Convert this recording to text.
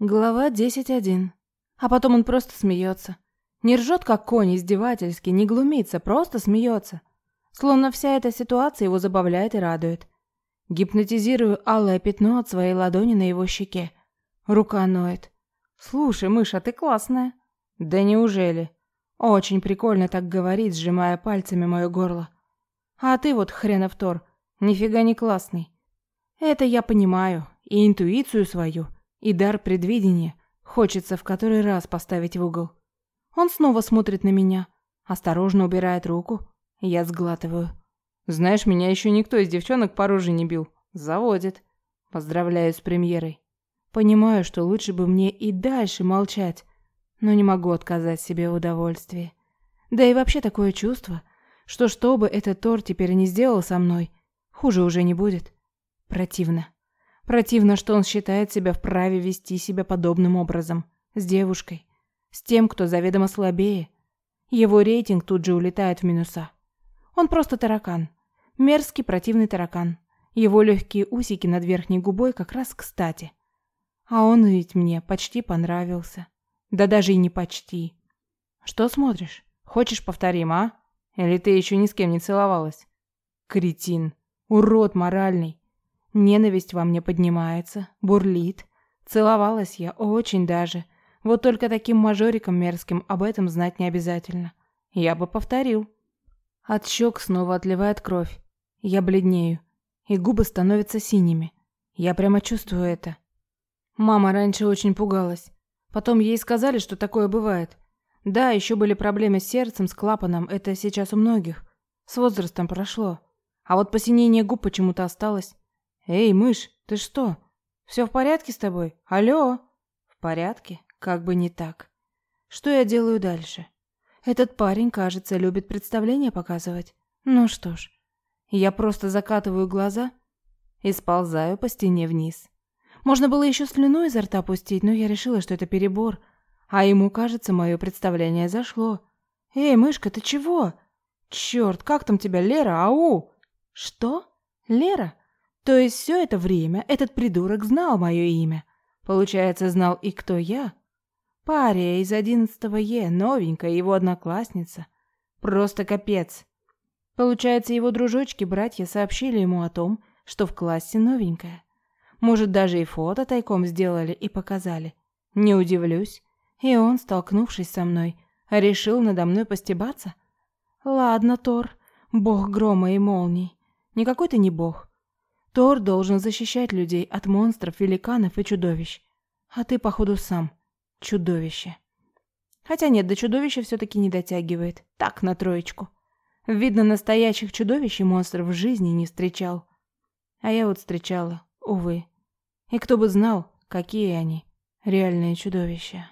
Глава 10.1. А потом он просто смеется. Не ржет, как конь, издевательски, не глумится, просто смеется. Словно вся эта ситуация его забавляет и радует. Гипнотизирую алое пятно от своей ладони на его щеке. Рука ноет. «Слушай, мыша, ты классная». «Да неужели?» Очень прикольно так говорить, сжимая пальцами мое горло. А ты вот хренов Тор, нифига не классный. Это я понимаю, и интуицию свою, и дар предвидения хочется в который раз поставить в угол. Он снова смотрит на меня, осторожно убирает руку, я сглатываю. Знаешь, меня еще никто из девчонок по роже не бил. Заводит. Поздравляю с премьерой. Понимаю, что лучше бы мне и дальше молчать, но не могу отказать себе в удовольствии. Да и вообще такое чувство, что что бы этот Тор теперь не сделал со мной, хуже уже не будет. Противно. Противно, что он считает себя вправе вести себя подобным образом. С девушкой. С тем, кто заведомо слабее. Его рейтинг тут же улетает в минуса. Он просто таракан. Мерзкий, противный таракан. Его легкие усики над верхней губой как раз кстати. А он ведь мне почти понравился. Да даже и не почти. Что смотришь? Хочешь повторим, а? Или ты еще ни с кем не целовалась? Кретин. Урод моральный. Ненависть во мне поднимается, бурлит. Целовалась я очень даже. Вот только таким мажориком мерзким об этом знать не обязательно. Я бы повторил. От щек снова отливает кровь. Я бледнею. И губы становятся синими. Я прямо чувствую это. Мама раньше очень пугалась. Потом ей сказали, что такое бывает. Да, еще были проблемы с сердцем, с клапаном, это сейчас у многих. С возрастом прошло. А вот посинение губ почему-то осталось. Эй, мышь, ты что? Все в порядке с тобой? Алло? В порядке? Как бы не так. Что я делаю дальше? Этот парень, кажется, любит представления показывать. Ну что ж, я просто закатываю глаза и сползаю по стене вниз. Можно было еще слюну изо рта пустить, но я решила, что это перебор. А ему, кажется, мое представление зашло. «Эй, мышка, ты чего?» «Черт, как там тебя, Лера? Ау!» «Что? Лера? То есть все это время этот придурок знал мое имя? Получается, знал и кто я?» Пария из одиннадцатого Е, новенькая, его одноклассница. Просто капец. Получается, его дружочки-братья сообщили ему о том, что в классе новенькая. Может, даже и фото тайком сделали и показали. Не удивлюсь. И он, столкнувшись со мной, решил надо мной постебаться? Ладно, Тор, бог грома и молний. Никакой ты не бог. Тор должен защищать людей от монстров, великанов и чудовищ. А ты, походу, сам чудовище. Хотя нет, до чудовища все-таки не дотягивает. Так, на троечку. Видно, настоящих чудовищ и монстров в жизни не встречал. А я вот встречала. Увы. И кто бы знал, какие они, реальные чудовища.